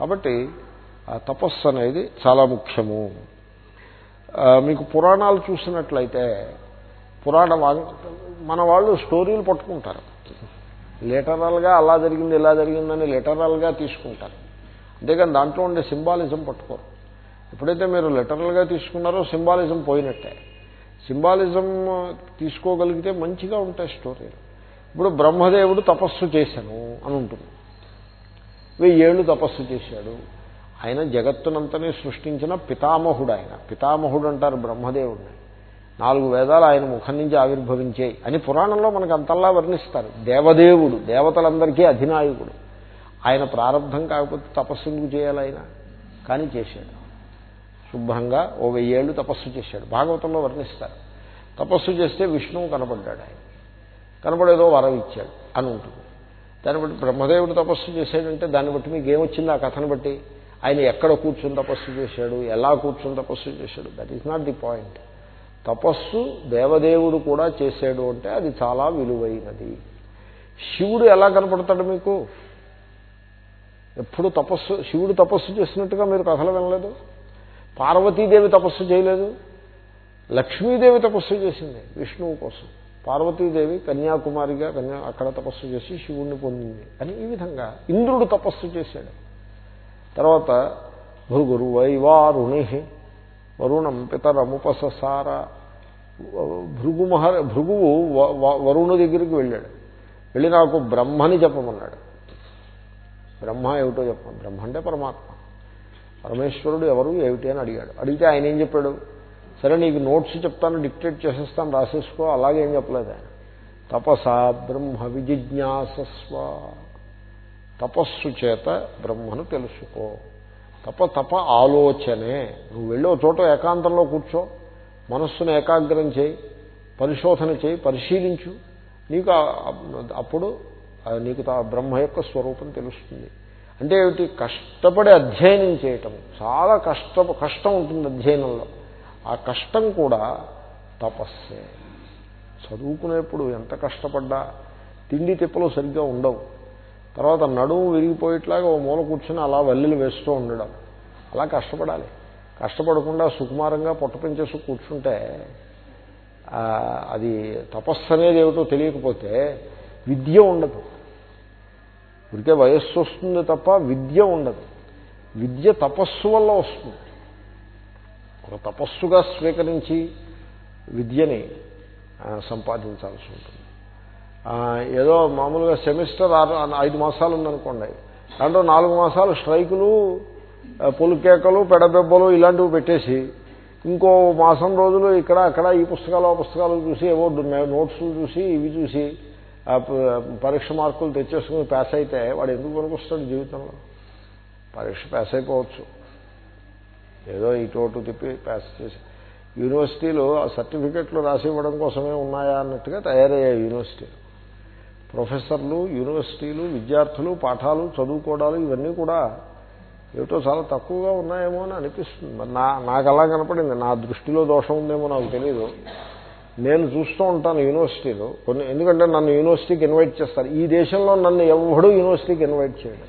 A: కాబట్టి ఆ తపస్సు అనేది చాలా ముఖ్యము. మీకు పురాణాలు చూసినట్లయితే పురాణ మన వాళ్ళు స్టోరీలు పట్టుకుంటారు. లిటరల్గా అలా జరిగింది ఇలా జరిగిందని లిటరల్గా తీసుకుంటారు. అంతేకాని దాంట్లో ఉండే సింబాలిజం పట్టుకోరు. ఎప్పుడైతే మీరు లిటరల్గా తీసుకున్నారో సింబాలిజం పోయినట్టే. సింబాలిజం తీసుకోగలిగితే మంచిగా ఉంటాయి స్టోరీలు. ఇప్పుడు బ్రహ్మదేవుడు తపస్సు చేశాను అని ఉంటుంది. వెయ్యేళ్ళు తపస్సు చేశాడు. ఆయన జగత్తునంతని సృష్టించిన పితామహుడు ఆయన. పితామహుడు అంటారు బ్రహ్మదేవుడిని నాలుగు వేదాలు ఆయన ముఖం నుంచి ఆవిర్భవించాయి అని పురాణంలో మనకు అంతల్లా వర్ణిస్తారు. దేవదేవుడు దేవతలందరికీ అధినాయకుడు. ఆయన ప్రారంభం కాకపోతే తపస్సు ఎందుకు చేయాలి ఆయన? కానీ చేశాడు. శుభ్రంగా ఓ వెయ్యేళ్ళు తపస్సు చేశాడు. భాగవతంలో వర్ణిస్తారు. తపస్సు చేస్తే విష్ణువు కనపడ్డాడు ఆయన. కనపడేదో వరం ఇచ్చాడు అని ఉంటుంది. దాన్ని బట్టి బ్రహ్మదేవుడు తపస్సు చేశాడంటే దాన్ని బట్టి మీకు ఏమొచ్చింది ఆ కథను బట్టి? ఆయన ఎక్కడ కూర్చొని తపస్సు చేశాడు? ఎలా కూర్చొని తపస్సు చేశాడు? That is not the point తపస్సు దేవదేవుడు కూడా చేశాడు అంటే అది చాలా విలువైనది. శివుడు ఎలా కనపడతాడు మీకు? ఎప్పుడు తపస్సు శివుడు తపస్సు చేసినట్టుగా మీరు కథలు వినలేదు? పార్వతీదేవి తపస్సు చేయలేదు? లక్ష్మీదేవి తపస్సు చేసింది విష్ణువు కోసం. పార్వతీదేవి కన్యాకుమారిగా కన్యా అక్కడ తపస్సు చేసి శివుణ్ణి పొందింది అని ఈ విధంగా ఇంద్రుడు తపస్సు చేశాడు. తర్వాత భృగురు వైవారుణి వరుణం పితరముపససార. భృగు మహర్ భృగువు వరుణు దగ్గరికి వెళ్ళాడు. వెళ్ళి నాకు బ్రహ్మని చెప్పమన్నాడు. బ్రహ్మ ఏమిటో చెప్పం బ్రహ్మ అంటే పరమాత్మ. పరమేశ్వరుడు ఎవరు ఏమిటి అని అడిగాడు. అడిగితే ఆయన ఏం చెప్పాడు? సరే నీకు నోట్స్ చెప్తాను డిక్టేట్ చేసేస్తాను రాసేసుకో అలాగే ఏం చెప్పలేదు ఆయన. తపసా బ్రహ్మ విజిజ్ఞాసస్వ. తపస్సు చేత బ్రహ్మను తెలుసుకో. తప తప ఆలోచనే. నువ్వు వెళ్ళే చోట ఏకాంతంలో కూర్చో. మనస్సును ఏకాగ్రం చేయి. పరిశోధన చేయి. పరిశీలించు. నీకు అప్పుడు నీకు బ్రహ్మ యొక్క స్వరూపం తెలుస్తుంది. అంటే ఏమిటి? కష్టపడి అధ్యయనం చేయటం. చాలా కష్ట కష్టం ఉంటుంది అధ్యయనంలో. ఆ కష్టం కూడా తపస్సే. చదువుకునేప్పుడు ఎంత కష్టపడ్డా? తిండి తిప్పలు సరిగ్గా ఉండవు. తర్వాత నడుము విరిగిపోయేట్లాగా ఓ మూల కూర్చొని అలా వల్లిలు వేస్తూ ఉండడం. అలా కష్టపడాలి. కష్టపడకుండా సుకుమారంగా పొట్టపెంచేసి కూర్చుంటే అది తపస్సు అనేది ఏమిటో తెలియకపోతే విద్య ఉండదు. ఇదికే వయస్సు వస్తుంది తప్ప విద్య ఉండదు. విద్య తపస్సు వల్ల వస్తుంది. ఒక తపస్సుగా స్వీకరించి విద్యని సంపాదించాల్సి ఉంటుంది. ఏదో మామూలుగా సెమిస్టర్ ఆరు ఐదు మాసాలు ఉందనుకోండి. దాంట్లో నాలుగు మాసాలు స్ట్రైకులు పొలికేకలు పెడబెబ్బలు ఇలాంటివి పెట్టేసి ఇంకో మాసం రోజులు ఇక్కడ అక్కడ ఈ పుస్తకాలు ఆ పుస్తకాలు చూసి ఏవో నోట్స్లు చూసి ఇవి చూసి పరీక్ష మార్కులు తెచ్చేసుకుని పాస్ అయితే వాడు ఎందుకు పనికొస్తాడు జీవితంలో? పరీక్ష పాస్ అయిపోవచ్చు. ఏదో ఇటు తిప్పి పాస్ చేసి. యూనివర్సిటీలు ఆ సర్టిఫికెట్లు రాసి ఇవ్వడం కోసమే ఉన్నాయా అన్నట్టుగా తయారయ్యాయి యూనివర్సిటీలు. ప్రొఫెసర్లు యూనివర్సిటీలు విద్యార్థులు పాఠాలు చదువుకోవడాలు ఇవన్నీ కూడా ఏమిటో చాలా తక్కువగా ఉన్నాయేమో అని అనిపిస్తుంది. మరి నా నాకు అలా కనపడింది. నా దృష్టిలో దోషం ఉందేమో నాకు తెలియదు నేను చూస్తూ ఉంటాను యూనివర్సిటీలో. కొన్ని ఎందుకంటే నన్ను యూనివర్సిటీకి ఇన్వైట్ చేస్తారు. ఈ దేశంలో నన్ను ఎవడూ యూనివర్సిటీకి ఇన్వైట్ చేయడు.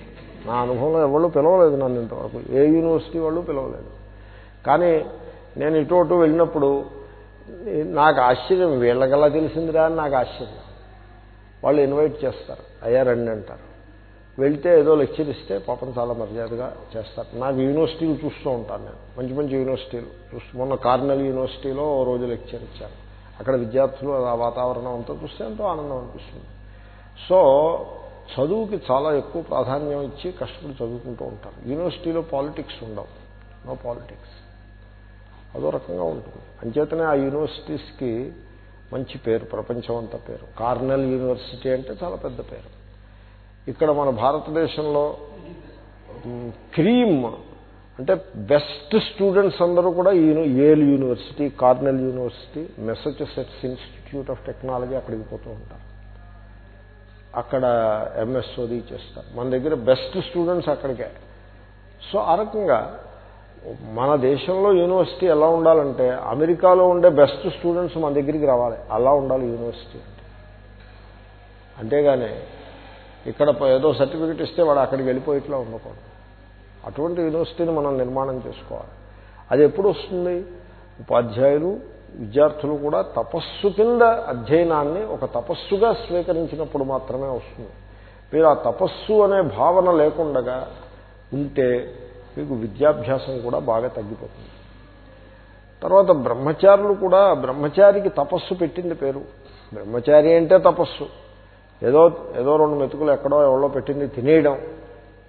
A: నా అనుభవంలో ఎవరు పిలవలేదు నన్ను ఇంతవరకు. ఏ యూనివర్సిటీ వాళ్ళు పిలవలేదు. కానీ నేను ఇటు అటు వెళ్ళినప్పుడు నాకు ఆశ్చర్యం. వీళ్ళకలా తెలిసిందిరా అని నాకు ఆశ్చర్యం. వాళ్ళు ఇన్వైట్ చేస్తారు. అయ్యా రండి అంటారు. వెళ్తే ఏదో లెక్చర్ ఇస్తే పాపం చాలా మర్యాదగా చేస్తారు. నాకు యూనివర్సిటీలు చూస్తూ ఉంటాను నేను. మంచి మంచి యూనివర్సిటీలు చూస్తూ మొన్న కార్నల్ యూనివర్సిటీలో ఓ రోజు లెక్చర్ ఇచ్చాను అక్కడ విద్యార్థులు ఆ వాతావరణం అంతా చూస్తే ఎంతో ఆనందం అనిపిస్తుంది. సో చదువుకి చాలా ఎక్కువ ప్రాధాన్యం ఇచ్చి కష్టపడి చదువుకుంటూ ఉంటారు. యూనివర్సిటీలో పాలిటిక్స్ ఉండవు. నో పాలిటిక్స్ అదో రకంగా ఉంటుంది. అంచేతనే ఆ యూనివర్సిటీస్కి మంచి పేరు ప్రపంచం అంతా పేరు. కార్నెల్ యూనివర్సిటీ అంటే చాలా పెద్ద పేరు. ఇక్కడ మన భారతదేశంలో క్రీమ్ అంటే బెస్ట్ స్టూడెంట్స్ అందరూ కూడా Yale university Cornell university Massachusetts institute of technology అక్కడికి పోతూ ఉంటారు. అక్కడ ఎంఎస్ఓది చేస్తారు. మన దగ్గర బెస్ట్ స్టూడెంట్స్ అక్కడికే. సో ఆ రకంగా మన దేశంలో యూనివర్సిటీ ఎలా ఉండాలంటే అమెరికాలో ఉండే బెస్ట్ స్టూడెంట్స్ మన దగ్గరికి రావాలి. అలా ఉండాలి యూనివర్సిటీ అంటే. అంతేగాని ఇక్కడ ఏదో సర్టిఫికెట్ ఇస్తే వాడు అక్కడికి వెళ్ళిపోయిట్లా ఉండకూడదు. అటువంటి యూనివర్సిటీని మనం నిర్మాణం చేసుకోవాలి. అది ఎప్పుడు వస్తుంది? ఉపాధ్యాయులు విద్యార్థులు కూడా తపస్సు కింద అధ్యయనాన్ని ఒక తపస్సుగా స్వీకరించినప్పుడు మాత్రమే వస్తుంది. మీరు ఆ తపస్సు అనే భావన లేకుండగా ఉంటే మీకు విద్యాభ్యాసం కూడా బాగా తగ్గిపోతుంది. తర్వాత బ్రహ్మచారులు కూడా బ్రహ్మచారికి తపస్సు పెట్టింది పేరు. బ్రహ్మచారి అంటే తపస్సు. ఏదో ఏదో రెండు మెతుకులు ఎక్కడో ఎవరో పెట్టింది తినేయడం.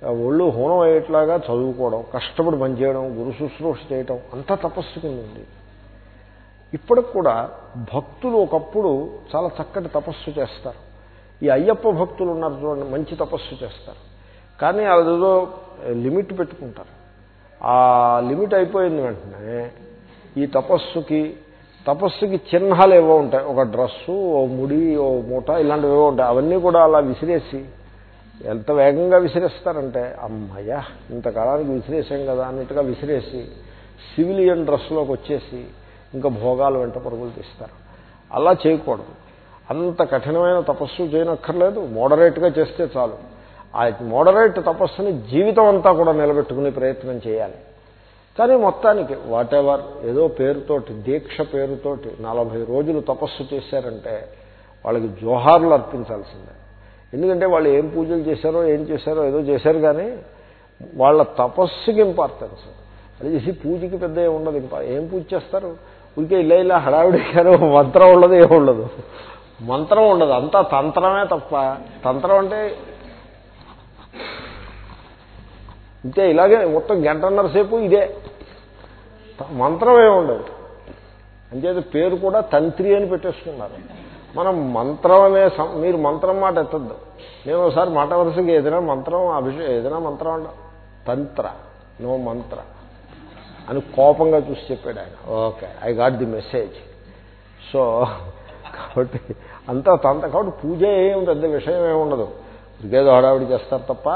A: ఒళ్ళు హోనం అయ్యేట్లాగా చదువుకోవడం కష్టపడి పనిచేయడం గురు శుశ్రూష చేయడం అంతా తపస్సు కింద ఉంది. ఇప్పటికి కూడా భక్తులు ఒకప్పుడు చాలా చక్కటి తపస్సు చేస్తారు. ఈ అయ్యప్ప భక్తులు ఉన్నారు చూడండి మంచి తపస్సు చేస్తారు. కానీ అదేదో లిమిట్ పెట్టుకుంటారు. ఆ లిమిట్ అయిపోయిన వెంటనే ఈ తపస్సుకి తపస్సుకి చిహ్నాలు ఏవో ఉంటాయి. ఒక డ్రస్సు ఓ ముడి ఓ మూట ఇలాంటివి ఏవో ఉంటాయి. అవన్నీ కూడా అలా విసిరేసి ఎంత వేగంగా విసిరేస్తారంటే అమ్మయ్యా ఇంతకాలానికి విసిరేసాం కదా అన్నట్టుగా విసిరేసి సివిలియన్ డ్రెస్లోకి వచ్చేసి ఇంకా భోగాలు వెంట పరుగులు తీస్తారు. అలా చేయకూడదు. అంత కఠినమైన తపస్సు చేయనక్కర్లేదు. మోడరేట్గా చేస్తే చాలు. ఆ మోడరేట్ తపస్సుని జీవితం అంతా కూడా నిలబెట్టుకునే ప్రయత్నం చేయాలి. కానీ మొత్తానికి వాట్ ఎవర్ ఏదో పేరుతోటి దీక్ష పేరుతోటి నలభై రోజులు తపస్సు చేశారంటే వాళ్ళకి జోహార్లు అర్పించాల్సిందే. ఎందుకంటే వాళ్ళు ఏం పూజలు చేశారో ఏం చేశారో ఏదో చేశారు కానీ వాళ్ళ తపస్సుకి ఇంపార్టెన్స్ అది చేసి పూజకి పెద్ద ఉండదు. ఏం పూజ చేస్తారు? ఊరికే ఇలా ఇలా హడావిడిగారు మంత్రం ఉండదు ఏం ఉండదు. మంత్రం ఉండదు. అంతా తంత్రమే తప్ప తంత్రం అంటే ఇంతే ఇలాగే మొత్తం గంటన్నర సేపు ఇదే. మంత్రమే ఉండదు. అంచేది పేరు కూడా తంత్రి అని పెట్టేసుకున్నారు. మనం మంత్రం అనే మీరు మంత్రం మాట ఎత్తద్దు. నేను ఒకసారి మాట వరుసగా ఏదైనా మంత్రం అభిషేకం ఏదైనా మంత్రం అంట. తంత్ర నో మంత్ర అని కోపంగా చూసి చెప్పాడు ఆయన. Okay I got the message. So కాబట్టి అంతా తంత కాబట్టి పూజ ఏం పెద్ద విషయం ఏమి ఉండదు ఉరికేదో హడావిడి చేస్తారు తప్ప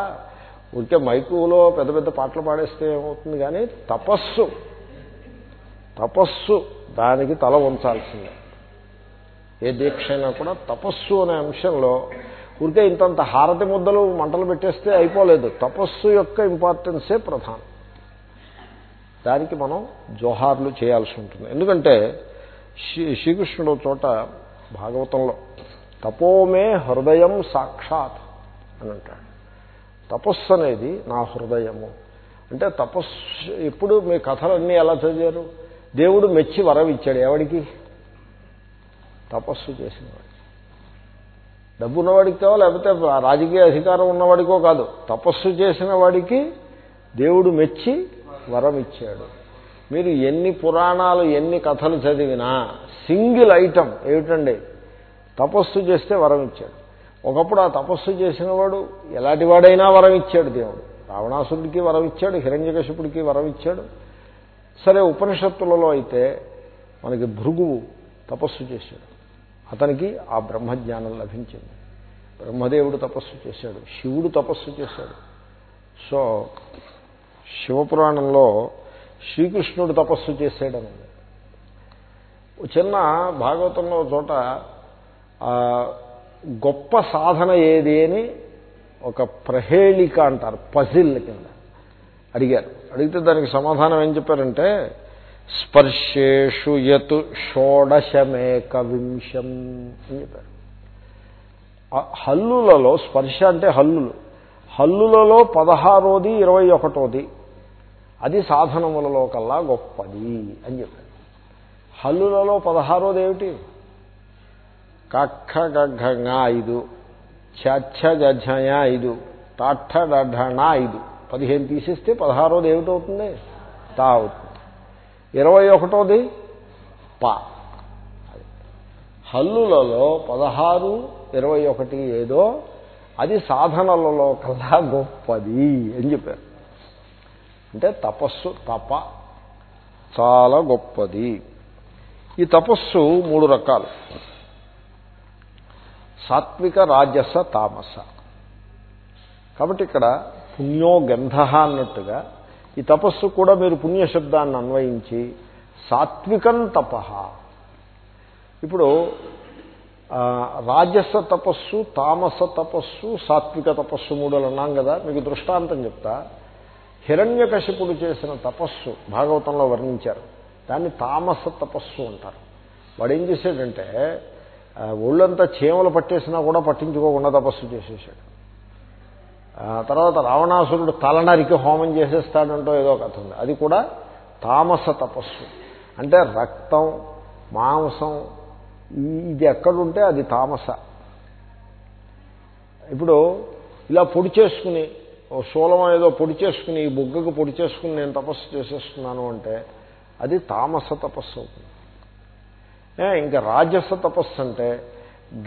A: ఉంటే మైకులో పెద్ద పెద్ద పాటలు పాడేస్తే ఏమవుతుంది కానీ తపస్సు తపస్సు దానికి తల ఉంచాల్సిందే ఏ దీక్ష అయినా కూడా తపస్సు అనే అంశంలో ఉంటే ఇంతంత హారతి ముద్దలు మంటలు పెట్టేస్తే అయిపోలేదు. తపస్సు యొక్క ఇంపార్టెన్సే ప్రధానం. దానికి మనం జోహార్లు చేయాల్సి ఉంటుంది. ఎందుకంటే శ్రీకృష్ణుడు చోట భాగవతంలో తపోమే హృదయం సాక్షాత్ అని అంటాడు. తపస్సు అనేది నా హృదయము. అంటే తపస్సు ఎప్పుడు మీ కథలన్నీ ఎలా చదివారు? దేవుడు మెచ్చి వరం ఇచ్చాడు. ఎవడికి? తపస్సు చేసినవాడికి. డబ్బు ఉన్నవాడికి లేకపోతే రాజకీయ అధికారం ఉన్నవాడికో కాదు. తపస్సు చేసిన వాడికి దేవుడు మెచ్చి వరం ఇచ్చాడు. మీరు ఎన్ని పురాణాలు ఎన్ని కథలు చదివినా సింగిల్ ఐటమ్ ఏమిటండి? తపస్సు చేస్తే వరం ఇచ్చాడు. ఒకప్పుడు ఆ తపస్సు చేసిన వాడు ఎలాంటి వాడైనా వరం ఇచ్చాడు దేవుడు. రావణాసుడికి వరం ఇచ్చాడు హిరణ్యకశిపుడికి వరం ఇచ్చాడు సరే ఉపనిషత్తులలో అయితే మనకి భృగువు తపస్సు చేశాడు. అతనికి ఆ బ్రహ్మజ్ఞానం లభించింది. బ్రహ్మదేవుడు తపస్సు చేశాడు శివుడు తపస్సు చేశాడు. సో శివపురాణంలో శ్రీకృష్ణుడు తపస్సు చేశాడని. చిన్న భాగవతంలో చోట గొప్ప సాధన ఏది అని ఒక ప్రహేళిక అంటారు పజిల్ కింద. అడిగారు. అడిగితే దానికి సమాధానం ఏం చెప్పారంటే స్పర్శేషు యతు షోడశమేక వింశం అని చెప్పారు. హల్లులలో స్పర్శ అంటే హల్లులు. హల్లులలో పదహారోది ఇరవై ఒకటోది అది సాధనములలో కల్లా గొప్పది అని చెప్పారు. హల్లులలో పదహారోది ఏమిటి? కఖ గఘ ఐదు చచ్చ గజయ ఐదు టాఠ డఢణ ఐదు పదిహేను తీసేస్తే పదహారోది ఏమిటవుతుంది తా అవుతుంది. ఇరవై ఒకటోది? ప. హల్లులలో పదహారు ఇరవై ఒకటి ఏదో అది సాధనలలో కల్లా గొప్పది అని చెప్పారు. అంటే తపస్సు తప చాలా గొప్పది. ఈ తపస్సు మూడు రకాలు. సాత్విక రాజస తామస. కాబట్టి ఇక్కడ పుణ్యో గంధ అన్నట్టుగా ఈ తపస్సు కూడా మీరు పుణ్యశబ్దాన్ని అన్వయించి సాత్వికం తప. ఇప్పుడు రాజస తపస్సు తామస తపస్సు సాత్విక తపస్సు మూడలు అన్నాం కదా మీకు దృష్టాంతం చెప్తా. హిరణ్యకశిపుడు చేసిన తపస్సు భాగవతంలో వర్ణించారు. దాన్ని తామస తపస్సు అంటారు. వాడు ఏం చేశాడంటే ఒళ్ళంతా చీమలు పట్టేసినా కూడా పట్టించుకోకుండా తపస్సు చేసేసాడు తర్వాత రావణాసురుడు తలనరికి హోమం చేసేస్తాడంటో ఏదో కథ ఉంది. అది కూడా తామస తపస్సు. అంటే రక్తం మాంసం ఇది ఎక్కడుంటే అది తామస. ఇప్పుడు ఇలా పొడి చేసుకుని శూలం ఏదో పొడి చేసుకుని ఈ బుగ్గకు పొడి చేసుకుని నేను తపస్సు చేసేస్తున్నాను అంటే అది తామస తపస్సు అవుతుంది. ఇంకా రాజస తపస్సు అంటే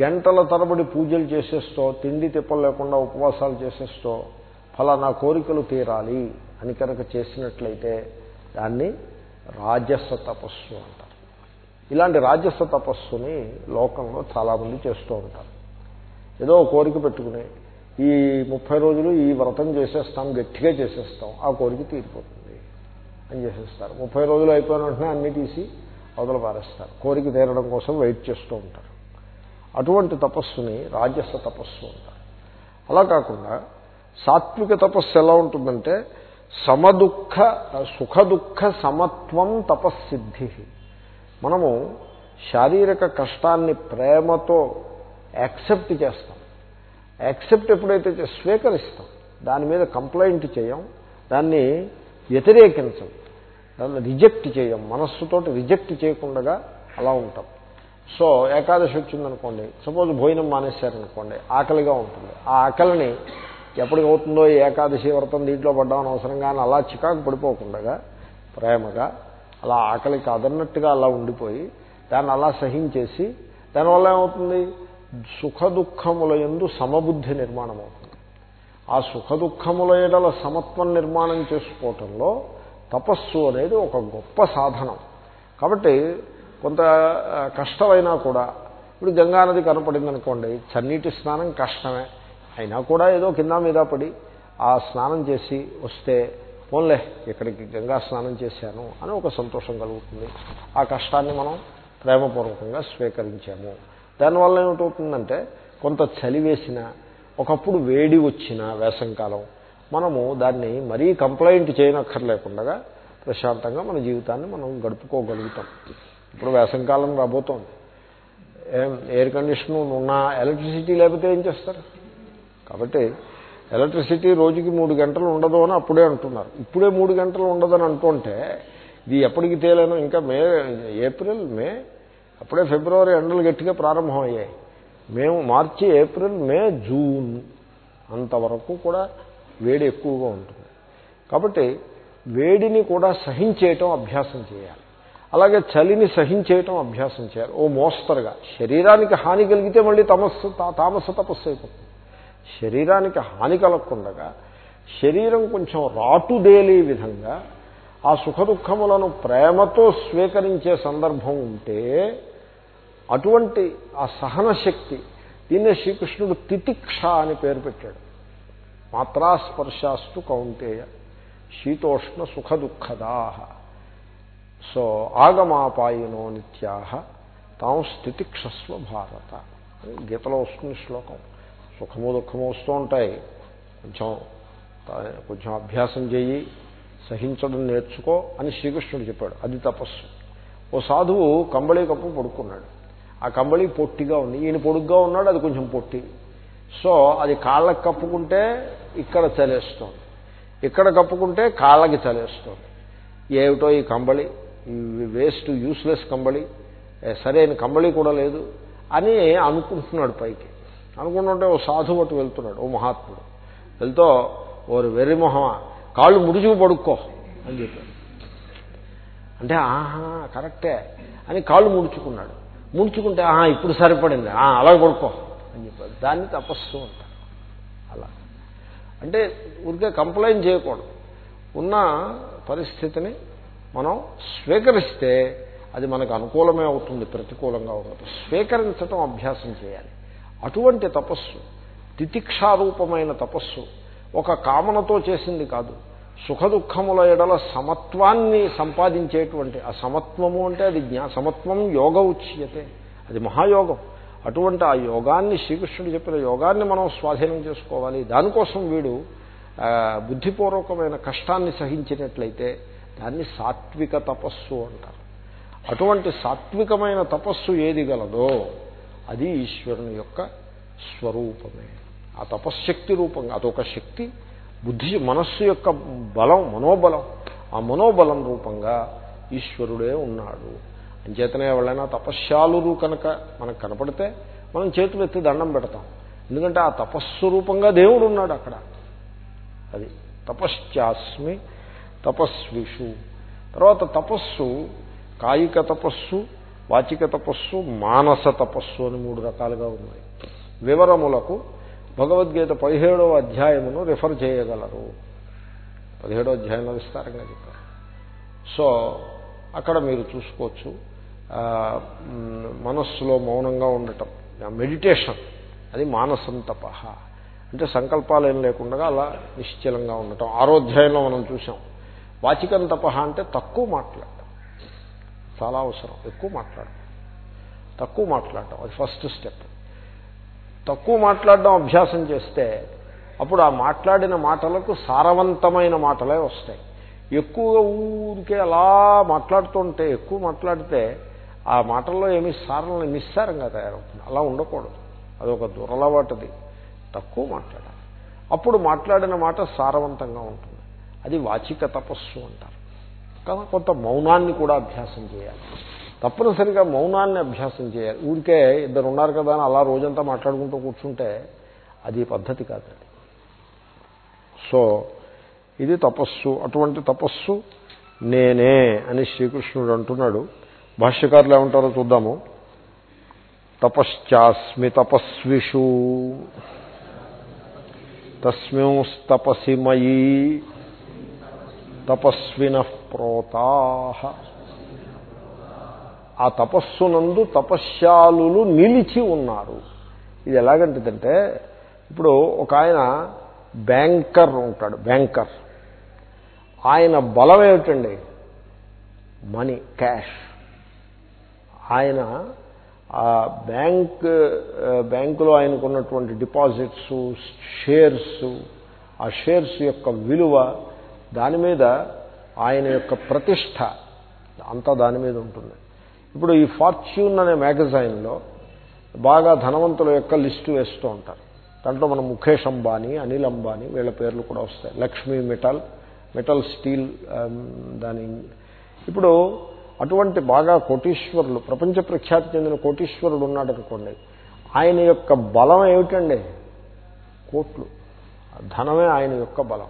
A: గంటల తరబడి పూజలు చేసేస్తో తిండి తిప్పలు లేకుండా ఉపవాసాలు చేసేస్తో ఫలానా కోరికలు తీరాలి అని కనుక చేసినట్లయితే దాన్ని రాజస తపస్సు అంటారు. ఇలాంటి రాజస తపస్సుని లోకంలో చాలామంది చేస్తూ ఉంటారు. ఏదో కోరిక పెట్టుకుని ఈ ముప్పై రోజులు ఈ వ్రతం చేసేస్తాం గట్టిగా చేసేస్తాం ఆ కోరిక తీరిపోతుంది అని చేసేస్తారు. ముప్పై రోజులు అయిపోయిన వెంటనే అన్నీ తీసి అవతల పారేస్తారు కోరిక తీరడం కోసం వెయిట్ చేస్తూ ఉంటారు. అటువంటి తపస్సుని రాజస తపస్సు అంటారు. అలా కాకుండా సాత్విక తపస్సు ఎలా ఉంటుందంటే సమదుఃఖ సుఖదుఃఖ సమత్వం తపస్సిద్ధి. మనము శారీరక కష్టాన్ని ప్రేమతో యాక్సెప్ట్ చేస్తాం. యాక్సెప్ట్ ఎప్పుడైతే స్వీకరిస్తాం. దాని మీద కంప్లైంట్ చేయం. దాన్ని వ్యతిరేకించం. దాన్ని రిజెక్ట్ చేయం మనస్సుతోటి రిజెక్ట్ చేయకుండా అలా ఉంటాం. సో ఏకాదశి వచ్చిందనుకోండి సపోజ్ భోజనం మానేశారనుకోండి ఆకలిగా ఉంటుంది. ఆ ఆకలిని ఎప్పటికవుతుందో ఏకాదశి వ్రతం దీంట్లో పడ్డామని అవసరంగా అని అలా చికాకు పడిపోకుండా ప్రేమగా అలా ఆకలి కాదన్నట్టుగా అలా ఉండిపోయి దాన్ని అలా సహించేసి దానివల్ల ఏమవుతుంది? సుఖ దుఃఖముల ఎందు సమబుద్ధి నిర్మాణం అవుతుంది ఆ సుఖ దుఃఖముల ఎడల సమత్వం నిర్మాణం చేసుకోవటంలో తపస్సు అనేది ఒక గొప్ప సాధనం. కాబట్టి కొంత కష్టమైనా కూడా ఇప్పుడు గంగానది కనపడింది అనుకోండి చన్నీటి స్నానం కష్టమే. అయినా కూడా ఏదో కింద మీద పడి ఆ స్నానం చేసి వస్తే పోన్లే ఇక్కడికి గంగా స్నానం చేశాను అని ఒక సంతోషం కలుగుతుంది. ఆ కష్టాన్ని మనం ప్రేమపూర్వకంగా స్వీకరించాము. దానివల్ల ఏమిటవుతుందంటే కొంత చలి వేసిన ఒకప్పుడు వేడి వచ్చిన వేసంకాలం మనము దాన్ని మరీ కంప్లైంట్ చేయనక్కర్లేకుండా ప్రశాంతంగా మన జీవితాన్ని మనం గడుపుకోగలుగుతాం. ఇప్పుడు వేసంకాలం రాబోతోంది. ఎయిర్ కండిషన్ ఉన్న ఎలక్ట్రిసిటీ లేకపోతే ఏం చేస్తారు? కాబట్టి ఎలక్ట్రిసిటీ రోజుకి మూడు గంటలు ఉండదు అని అప్పుడే అంటున్నారు. ఇప్పుడే మూడు గంటలు ఉండదని అంటుంటే ఇది ఎప్పటికి తేలేను? ఇంకా మే ఏప్రిల్ మే అప్పుడే ఫిబ్రవరి ఎండలు గట్టిగా ప్రారంభమయ్యాయి. మేము మార్చి ఏప్రిల్ మే జూన్ అంతవరకు కూడా వేడి ఎక్కువగా ఉంటుంది. కాబట్టి వేడిని కూడా సహించేయటం అభ్యాసం చేయాలి. అలాగే చలిని సహించేయటం అభ్యాసం చేయాలి. ఓ మోస్తరుగా. శరీరానికి హాని కలిగితే మళ్ళీ తమస్సు తామస తపస్సు అయిపోతుంది. శరీరానికి హాని కలగకుండా శరీరం కొంచెం రాటుదేలే విధంగా ఆ సుఖదుఖములను ప్రేమతో స్వీకరించే సందర్భం ఉంటే అటువంటి ఆ సహనశక్తి దీన్నే శ్రీకృష్ణుడు తితిక్ష అని పేరు పెట్టాడు. మాత్రాస్పర్శాస్తు కౌంటేయ శీతోష్ణ సుఖదుఖదా. సో ఆగమాపాయినో నిత్యాహ తాము స్థితిక్షస్వ భారత. గీతలో వస్తుంది శ్లోకం. సుఖము దుఃఖము వస్తూ ఉంటాయి. కొంచెం కొంచెం అభ్యాసం చేయి సహించడం నేర్చుకో అని శ్రీకృష్ణుడు చెప్పాడు. అది తపస్సు. ఓ సాధువు కంబళీ కప్పు పడుకున్నాడు. ఆ కంబళి పొట్టిగా ఉంది. ఈయన పొడుగ్గా ఉన్నాడు అది కొంచెం పొట్టి. సో అది కాళ్ళకు కప్పుకుంటే ఇక్కడ చలేస్తోంది. ఇక్కడ కప్పుకుంటే కాళ్ళకి చలేస్తోంది. ఏమిటో ఈ కంబళి? Waste useless కంబళి? సరైన కంబళి కూడా లేదు అని అనుకుంటున్నాడు పైకి. అనుకుంటుంటే ఓ సాధువు అటు వెళ్తున్నాడు ఓ మహాత్ముడు. వెళ్తూ ఓరు వెర్రి మొహమా కాళ్ళు ముడుచుకు పడుక్కో అని చెప్పాడు. అంటే ఆహా కరెక్టే అని కాళ్ళు ముడుచుకున్నాడు. ముడుచుకుంటే ఆహా ఇప్పుడు సరిపడింది. అలా కొడుకో అని చెప్పాడు. దాన్ని తపస్సు అంటారు. అంటే ఊరికే కంప్లైంట్ చేయకూడదు. ఉన్న పరిస్థితిని మనం స్వీకరిస్తే అది మనకు అనుకూలమే అవుతుంది ప్రతికూలంగా ఉండదు స్వీకరించటం అభ్యాసం చేయాలి. అటువంటి తపస్సు తితిక్షారూపమైన తపస్సు ఒక కామనతో చేసింది కాదు. సుఖ దుఃఖముల ఎడల సమత్వాన్ని సంపాదించేటువంటి ఆ సమత్వము అంటే అది జ్ఞా సమత్వం యోగ ఉచ్యతే. అది మహాయోగం. అటువంటి ఆ యోగాన్ని శ్రీకృష్ణుడు చెప్పిన యోగాన్ని మనం స్వాధీనం చేసుకోవాలి. దానికోసం వీడు బుద్ధిపూర్వకమైన కష్టాన్ని సహించినట్లయితే దాన్ని సాత్విక తపస్సు అంటారు. అటువంటి సాత్వికమైన తపస్సు ఏది గలదో అది ఈశ్వరుని యొక్క స్వరూపమే. ఆ తపశ్శక్తి రూపంగా అదొక శక్తి బుద్ధి మనస్సు యొక్క బలం మనోబలం ఆ మనోబలం రూపంగా ఈశ్వరుడే ఉన్నాడు. అంచేతనే ఎవరైనా తపశ్శాలురు కనుక మనకు కనపడితే మనం చేతులు ఎత్తి దండం పెడతాం. ఎందుకంటే ఆ తపస్సు రూపంగా దేవుడు ఉన్నాడు అక్కడ. అది తపశ్చాస్మి తపస్విషు. తర్వాత తపస్సు కాయిక తపస్సు వాచిక తపస్సు మానస తపస్సు అని మూడు రకాలుగా ఉన్నాయి. వివరములకు భగవద్గీత పదిహేడవ అధ్యాయమును రిఫర్ చేయగలరు. పదిహేడవ అధ్యాయంలో విస్తారంగా చెప్పారు. సో అక్కడ మీరు చూసుకోవచ్చు. మనస్సులో మౌనంగా ఉండటం. మెడిటేషన్ అది మానసం తప అంటే సంకల్పాలు ఏం లేకుండా అలా నిశ్చలంగా ఉండటం. ఆరోధ్యాయంలో మనం చూసాం వాచికం తప అంటే తక్కువ మాట్లాడటం. చాలా అవసరం. ఎక్కువ మాట్లాడటం. తక్కువ మాట్లాడటం. అది ఫస్ట్ స్టెప్. తక్కువ మాట్లాడడం అభ్యాసం చేస్తే అప్పుడు ఆ మాట్లాడిన మాటలకు సారవంతమైన మాటలే వస్తాయి. ఎక్కువగా ఊరికే అలా మాట్లాడుతుంటే ఎక్కువ మాట్లాడితే ఆ మాటల్లో ఏమి సారణ నిస్సారంగా తయారవుతుంది. అలా ఉండకూడదు. అదొక దురలవాటది. తక్కువ మాట్లాడాలి. అప్పుడు మాట్లాడిన మాట సారవంతంగా ఉంటుంది. అది వాచిక తపస్సు అంటారు. కానీ కొంత మౌనాన్ని కూడా అభ్యాసం చేయాలి. తప్పనిసరిగా మౌనాన్ని అభ్యాసం చేయాలి. ఊరికే ఇద్దరు ఉన్నారు కదా అని అలా రోజంతా మాట్లాడుకుంటూ కూర్చుంటే అది పద్ధతి కాదు సో ఇది తపస్సు. అటువంటి తపస్సు నేనే అని శ్రీకృష్ణుడు అంటున్నాడు. భాష్యకారులు ఏమంటారో చూద్దాము. తపశ్చాస్మి తపస్విషు. తస్మింస్తపసి మయీ. తపస్విన ప్రోతా. ఆ తపస్సునందు తపశ్శాలు నిలిచి ఉన్నారు. ఇది ఎలాగంటిదంటే ఇప్పుడు ఒక ఆయన బ్యాంకర్ ఉంటాడు బ్యాంకర్. ఆయన బలం ఏమిటండి? Money cash. ఆయన ఆ బ్యాంక్ బ్యాంకులో ఆయనకున్నటువంటి డిపాజిట్స్ షేర్స్ ఆ షేర్స్ యొక్క విలువ దాని మీద ఆయన యొక్క ప్రతిష్ట అంతా దాని మీద ఉంటుంది. ఇప్పుడు ఈ ఫార్చ్యూన్ అనే మ్యాగజైన్లో బాగా ధనవంతుల యొక్క లిస్టు వేస్తూ ఉంటారు. దాంట్లో మన ముఖేష్ అంబానీ అనిల్ అంబానీ వీళ్ళ పేర్లు కూడా వస్తాయి. లక్ష్మీ మెటల్ మెటల్ స్టీల్ దాని. ఇప్పుడు అటువంటి బాగా కోటీశ్వరులు ప్రపంచ ప్రఖ్యాతి చెందిన కోటీశ్వరుడు ఉన్నాడు అనుకోండి ఆయన యొక్క బలం ఏమిటండి? కోట్లు. ధనమే ఆయన యొక్క బలం.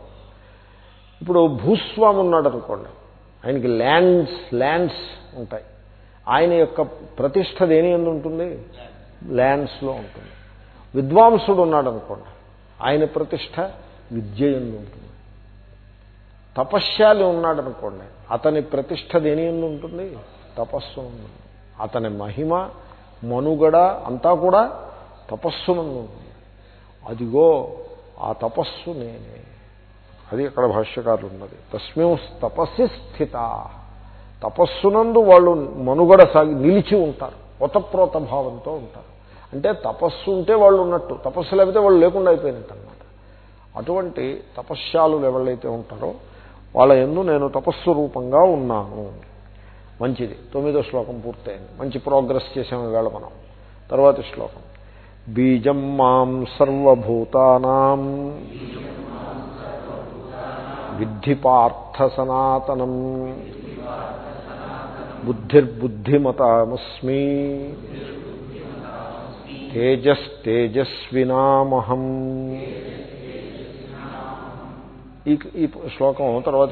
A: ఇప్పుడు భూస్వామి ఉన్నాడు అనుకోండి ఆయనకి ల్యాండ్స్ ల్యాండ్స్ ఉంటాయి. ఆయన యొక్క ప్రతిష్ట దేని ఎందు ఉంటుంది? ల్యాండ్స్లో ఉంటుంది. విద్వాంసుడు ఉన్నాడు అనుకోండి ఆయన ప్రతిష్ట విద్య ఎందు ఉంటుంది. తపశ్శాలి ఉన్నాడు అనుకోండి అతని ప్రతిష్ట దేని ఎందు ఉంటుంది? తపస్సు అతని మహిమ మనుగడ అంతా కూడా తపస్సు ఉంటుంది. అదిగో ఆ తపస్సు నేనే. అది అక్కడ భాష్యకారులు ఉన్నది. తస్మిం తపస్సి స్థిత. తపస్సునందు వాళ్ళు మనుగడ సాగి నిలిచి ఉంటారు. ఒతప్రోత భావంతో ఉంటారు. అంటే తపస్సు ఉంటే వాళ్ళు ఉన్నట్టు తపస్సు లేకపోతే వాళ్ళు లేకుండా అయిపోయినట్టు అనమాట అటువంటి తపశ్శాలు ఎవరైతే ఉంటారో వాళ్ళ ఎందు నేను తపస్సు రూపంగా ఉన్నాను. మంచిది. తొమ్మిదో శ్లోకం పూర్తయింది. మంచి ప్రోగ్రెస్ చేసాము ఇవాళ మనం. తర్వాతి శ్లోకం. బీజం మాం సర్వభూతానాం. విద్ధి పార్థ సనాతనం. బుద్ధిర్బుద్ధిమతామస్మి. తేజస్తేజస్వినామహం ఈ శ్లోకం తర్వాత